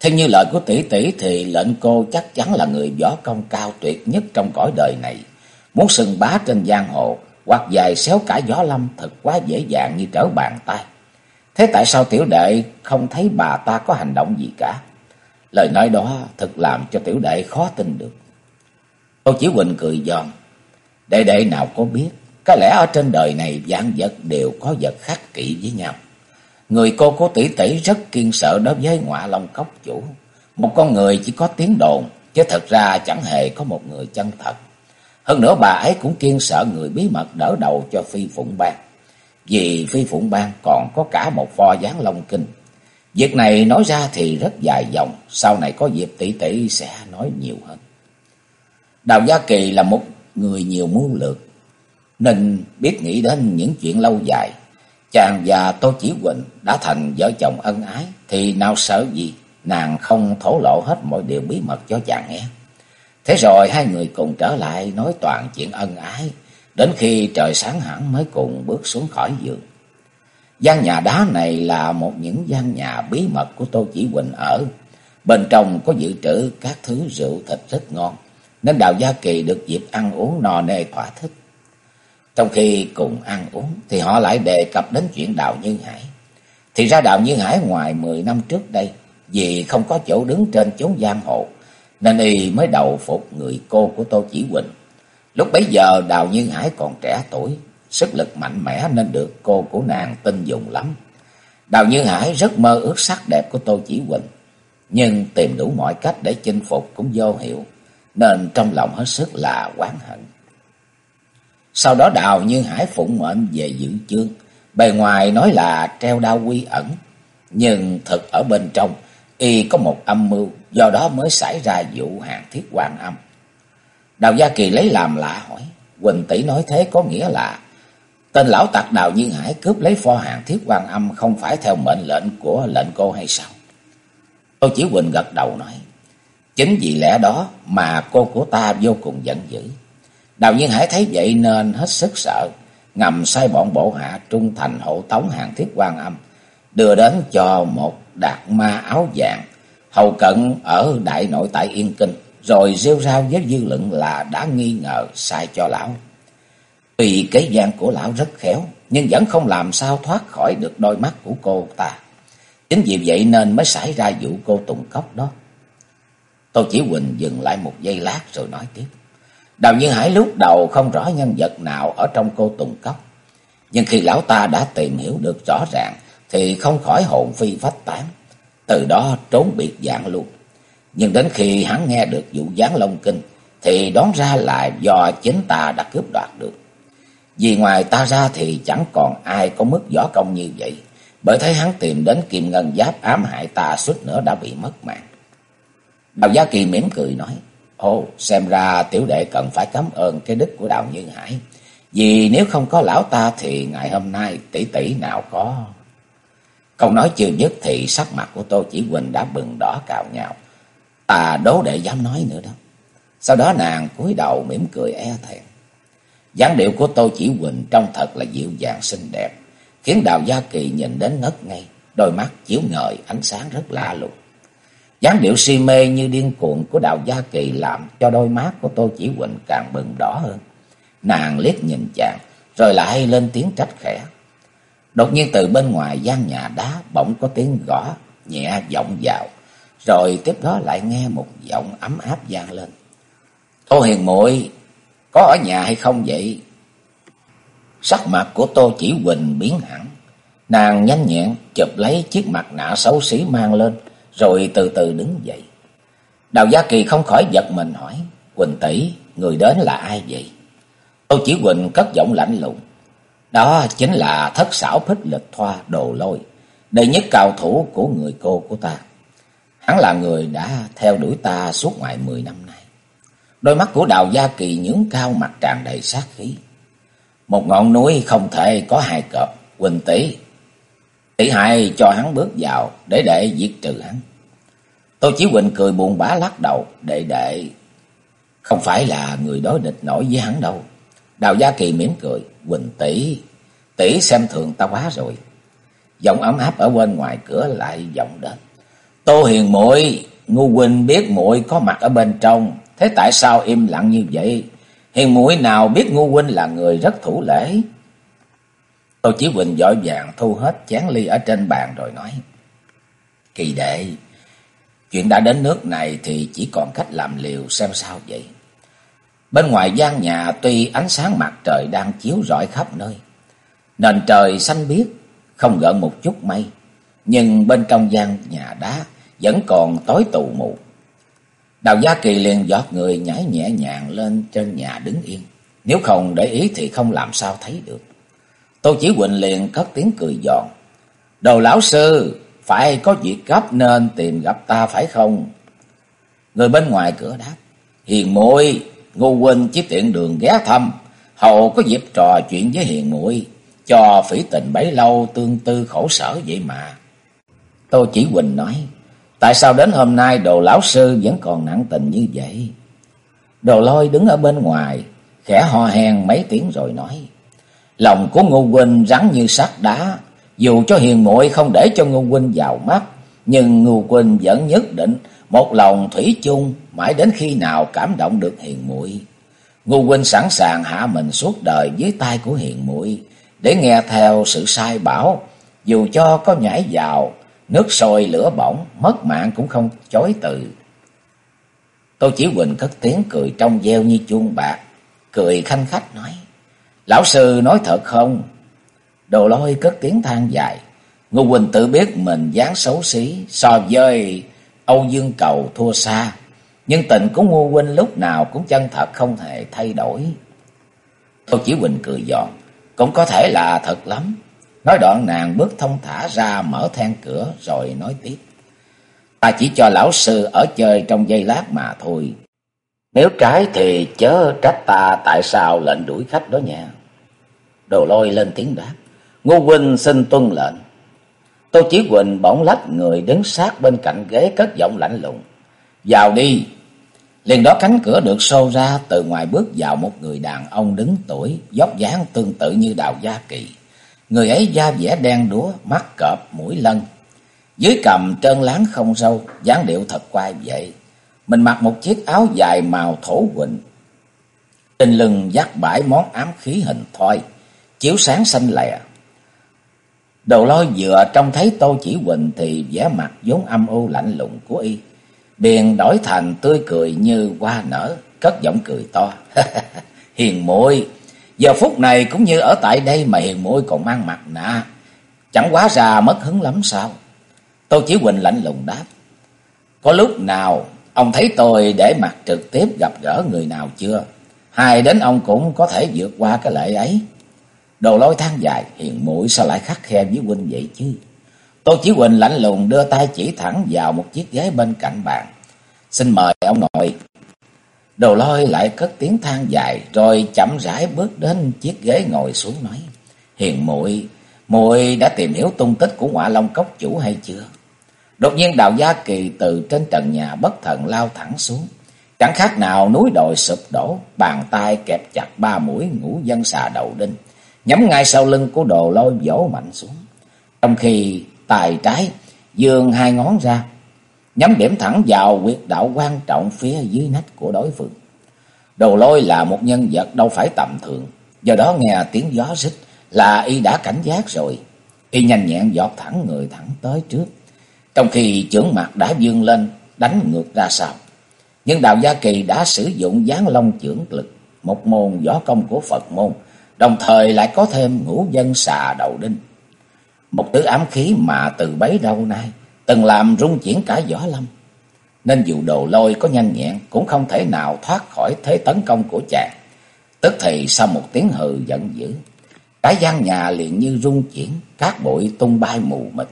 Theo như lời của tỷ tỷ thì lệnh cô chắc chắn là người võ công cao tuyệt nhất trong cõi đời này. Muốn sừng bá trên giang hồ quạt dài xéo cả gió lâm thật quá dễ dàng như trở bàn tay. Thế tại sao tiểu đệ không thấy bà ta có hành động gì cả? Lời nói đó thật làm cho tiểu đệ khó tin được. Tô Chỉ Huỳnh cười giòn. Đệ đệ nào có biết, có lẽ ở trên đời này dạng vật đều có vật khác kỵ với nhau. Người cô cố tỷ tỷ rất kiên sợ đối với ngọa long cốc chủ. Một con người chỉ có tiếng đồn, chứ thật ra chẳng hề có một người chân thật. Hơn nữa bà ấy cũng kiên sợ người bí mật đỡ đầu cho Phi Phụng Bang. Vì Phi Phụng Bang còn có cả một pho gián long kinh. Việc này nói ra thì rất dài dòng, sau này có dịp tỷ tỷ sẽ nói nhiều hơn. Đào Gia Kỳ là một người nhiều mưu lược, nên biết nghĩ đến những chuyện lâu dài. Chàng và Tô Chỉ Huỳnh đã thành vợ chồng ân ái, thì nào sợ gì nàng không thổ lộ hết mọi điều bí mật cho chàng nghe. Thế rồi hai người cùng trở lại nói toàn chuyện ân ái, đến khi trời sáng hẳn mới cùng bước xuống khỏi giường. Gian nhà đá này là một những gian nhà bí mật của Tô Chỉ Huỳnh ở. Bên trong có dự trữ các thứ rượu thịt rất ngon, nên Đào Gia Kỳ được dịp ăn uống no nê thỏa thích. Trong khi cùng ăn uống thì họ lại đề cập đến chuyện Đào Như Hải. Thì ra Đào Như Hải ngoài 10 năm trước đây, vì không có chỗ đứng trên chốn giang hồ, nên y mới đầu phục người cô của Tô Chỉ Huỳnh. Lúc bấy giờ Đào Như Hải còn trẻ tuổi, sức lực mạnh mẽ nên được cô của nàng tin dùng lắm. Đào Như Hải rất mơ ước sắc đẹp của Tô Chỉ Huỳnh, nhưng tìm đủ mọi cách để chinh phục cũng vô hiệu, nên trong lòng hết sức là oán hận. Sau đó Đào Như Hải phụng mệnh về giữ chương, bề ngoài nói là treo đao quy ẩn, nhưng thực ở bên trong y có một âm mưu, do đó mới xảy ra vụ hàng thiết quan âm. Đào Gia Kỳ lấy làm lạ hỏi, Quỳnh tỷ nói thế có nghĩa là tên lão tặc Đào Nhiên Hải cướp lấy pho hàng thiết quan âm không phải theo mệnh lệnh của lệnh cô hay sao? tôi Chỉ Quỳnh gật đầu nói, chính vì lẽ đó mà cô của ta vô cùng giận dữ. Đào Nhiên Hải thấy vậy nên hết sức sợ, ngầm sai bọn bộ hạ trung thành hộ tống hàng thiết quan âm, đưa đến cho một đạt ma áo vàng, hầu cận ở đại nội tại Yên Kinh, rồi rêu rao với dư luận là đã nghi ngờ sai cho lão. Tuy cái gian của lão rất khéo, nhưng vẫn không làm sao thoát khỏi được đôi mắt của cô ta. Chính vì vậy nên mới xảy ra vụ cô Tùng Cốc đó. Tô Chỉ Huỳnh dừng lại một giây lát rồi nói tiếp. Đào Như Hải lúc đầu không rõ nhân vật nào ở trong cô Tùng Cốc. Nhưng khi lão ta đã tìm hiểu được rõ ràng thì không khỏi hồn phi phách tán. Từ đó trốn biệt dạng luôn. Nhưng đến khi hắn nghe được vụ gián Long Kinh thì đoán ra là do chính ta đã cướp đoạt được. Vì ngoài ta ra thì chẳng còn ai có mức võ công như vậy. Bởi thấy hắn tìm đến kim ngân giáp ám hại ta suốt nữa đã bị mất mạng. Đào Gia Kỳ mỉm cười nói. Ồ, xem ra tiểu đệ cần phải cảm ơn cái đức của Đào Như Hải. Vì nếu không có lão ta thì ngày hôm nay tỷ tỷ nào có... Câu nói chưa dứt thì sắc mặt của Tô Chỉ Huỳnh đã bừng đỏ cào nhào. Ta đố để dám nói nữa đó. Sau đó nàng cúi đầu mỉm cười e thẹn. dáng điệu của Tô Chỉ Huỳnh trông thật là dịu dàng xinh đẹp, khiến Đào Gia Kỳ nhìn đến ngất ngây, đôi mắt chiếu ngời ánh sáng rất lạ lùng. dáng điệu si mê như điên cuồng của Đào Gia Kỳ làm cho đôi mắt của Tô Chỉ Huỳnh càng bừng đỏ hơn. Nàng liếc nhìn chàng, rồi lại lên tiếng trách khẽ. Đột nhiên từ bên ngoài gian nhà đá bỗng có tiếng gõ nhẹ vọng vào, rồi tiếp đó lại nghe một giọng ấm áp vang lên. Tô Hiền muội có ở nhà hay không vậy? Sắc mặt của Tô Chỉ Huỳnh biến hẳn. Nàng nhanh nhẹn chụp lấy chiếc mặt nạ xấu xí mang lên, rồi từ từ đứng dậy. Đào Gia Kỳ không khỏi giật mình hỏi, Quỳnh tỷ người đến là ai vậy? Tô Chỉ Huỳnh cất giọng lạnh lùng. Đó chính là thất xảo phích lịch thoa đồ lôi, đệ nhất cao thủ của người cô của ta. Hắn là người đã theo đuổi ta suốt ngoài mười năm nay. Đôi mắt của Đào Gia Kỳ nhướng cao mặt tràn đầy sát khí. Một ngọn núi không thể có hai cọp, Quỳnh tỷ. Tỷ hai cho hắn bước vào để đệ diệt trừ hắn. Tô Chí Quỳnh cười buồn bã lắc đầu, đệ đệ không phải là người đối địch nổi với hắn đâu. Đào Gia Kỳ mỉm cười, Quỳnh tỷ, tỷ xem thường ta quá rồi. Giọng ấm áp ở bên ngoài cửa lại vọng đến. Tô Hiền muội, ngu huynh biết muội có mặt ở bên trong, thế tại sao im lặng như vậy? Hiền muội nào biết ngu huynh là người rất thủ lễ. Tô Chí quỳnh vội vàng thu hết chén ly ở trên bàn rồi nói. Kỳ đệ, chuyện đã đến nước này thì chỉ còn cách làm liều xem sao vậy. Bên ngoài gian nhà tuy ánh sáng mặt trời đang chiếu rọi khắp nơi. Nền trời xanh biếc, không gợn một chút mây. Nhưng bên trong gian nhà đá vẫn còn tối tù mù. Đào Gia Kỳ liền giọt người nhảy nhẹ nhàng lên trên nhà đứng yên. Nếu không để ý thì không làm sao thấy được. Tô Chỉ Huỳnh liền cất tiếng cười giòn. Đồ lão sư, phải có việc gấp nên tìm gặp ta phải không? Người bên ngoài cửa đáp. Hiền muội Ngô Quynh chỉ tiện đường ghé thăm, hầu có dịp trò chuyện với hiền muội cho phỉ tình bấy lâu tương tư khổ sở vậy mà. Tô Chỉ Huỳnh nói, tại sao đến hôm nay đồ lão sư vẫn còn nặng tình như vậy? Đồ lôi đứng ở bên ngoài, khẽ ho hen mấy tiếng rồi nói, lòng của Ngô Quynh rắn như sắt đá, dù cho hiền muội không để cho Ngô Quynh vào mắt, nhưng Ngô Quynh vẫn nhất định một lòng thủy chung, mãi đến khi nào cảm động được hiền muội? Ngô huynh sẵn sàng hạ mình suốt đời dưới tay của hiền muội, để nghe theo sự sai bảo. Dù cho có nhảy vào, nước sôi lửa bỏng, mất mạng cũng không chối từ. Tôi chỉ huỳnh cất tiếng cười trong veo như chuông bạc, cười khanh khách nói, lão sư nói thật không? Đồ lôi cất tiếng than dài ngô huỳnh tự biết mình dáng xấu xí, so với Âu Dương Cầu thua xa, nhưng tình của Ngô Huynh lúc nào cũng chân thật không hề thay đổi. Tô Chỉ Huỳnh cười giòn, cũng có thể là thật lắm. Nói đoạn nàng bước thông thả ra mở then cửa rồi nói tiếp. Ta chỉ cho lão sư ở chơi trong giây lát mà thôi. Nếu trái thì chớ trách ta tại sao lệnh đuổi khách đó nha. Đồ lôi lên tiếng đáp. Ngô Huynh xin tuân lệnh. Tô Chí Quỳnh bỗng lách người đứng sát bên cạnh ghế cất giọng lạnh lùng. Vào đi. Liền đó cánh cửa được xô ra từ ngoài bước vào một người đàn ông đứng tuổi, dốc dáng tương tự như đào gia kỳ. Người ấy da vẻ đen đúa, mắt cọp, mũi lân. Dưới cầm trơn láng không sâu, dáng điệu thật quai vậy. Mình mặc một chiếc áo dài màu thổ quỳnh. Trên lưng dắt bãi món ám khí hình thoi, chiếu sáng xanh lè. Đầu lôi vừa trông thấy Tô Chỉ Huỳnh thì vẻ mặt vốn âm u lạnh lùng của y. Điền đổi thành tươi cười như hoa nở, cất giọng cười to. hiền muội giờ phút này cũng như ở tại đây mà hiền muội còn mang mặt nạ. Chẳng quá ra mất hứng lắm sao? Tô Chỉ Huỳnh lạnh lùng đáp. Có lúc nào ông thấy tôi để mặt trực tiếp gặp gỡ người nào chưa? Hai đến ông cũng có thể vượt qua cái lệ ấy. Đồ lôi than dài, hiền mũi sao lại khắc khe với huynh vậy chứ? Tô Chí Huỳnh lạnh lùng đưa tay chỉ thẳng vào một chiếc ghế bên cạnh bàn. Xin mời ông ngồi. Đồ lôi lại cất tiếng than dài rồi chậm rãi bước đến chiếc ghế ngồi xuống nói. Hiền muội muội đã tìm hiểu tung tích của ngọa long cốc chủ hay chưa? Đột nhiên đào gia kỳ từ trên trần nhà bất thần lao thẳng xuống. Chẳng khác nào núi đồi sụp đổ, bàn tay kẹp chặt ba mũi ngũ dân xà đầu đinh nhắm ngay sau lưng của đồ lôi vỗ mạnh xuống. Trong khi tài trái dương hai ngón ra, nhắm điểm thẳng vào quyệt đạo quan trọng phía dưới nách của đối phương. Đồ lôi là một nhân vật đâu phải tầm thường, do đó nghe tiếng gió xích là y đã cảnh giác rồi. Y nhanh nhẹn giọt thẳng người thẳng tới trước, trong khi chưởng mặt đã dương lên, đánh ngược ra sau. Nhưng Đào Gia Kỳ đã sử dụng gián long chưởng lực, một môn võ công của Phật môn, đồng thời lại có thêm ngũ dân xà đầu đinh. Một thứ ám khí mà từ bấy đâu nay từng làm rung chuyển cả võ lâm. Nên dù đồ lôi có nhanh nhẹn cũng không thể nào thoát khỏi thế tấn công của chàng. Tức thì sau một tiếng hừ giận dữ, cả gian nhà liền như rung chuyển, các bụi tung bay mù mịt.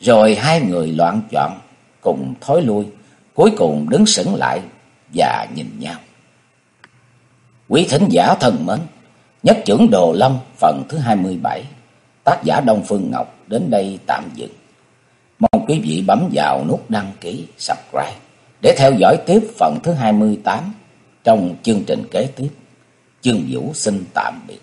Rồi hai người loạn chọn cùng thối lui, cuối cùng đứng sững lại và nhìn nhau. Quý thính giả thân mến! Nhất trưởng Đồ Lâm phần thứ 27 Tác giả Đông Phương Ngọc đến đây tạm dừng. Mong quý vị bấm vào nút đăng ký, subscribe để theo dõi tiếp phần thứ 28 trong chương trình kế tiếp. Chương Vũ xin tạm biệt.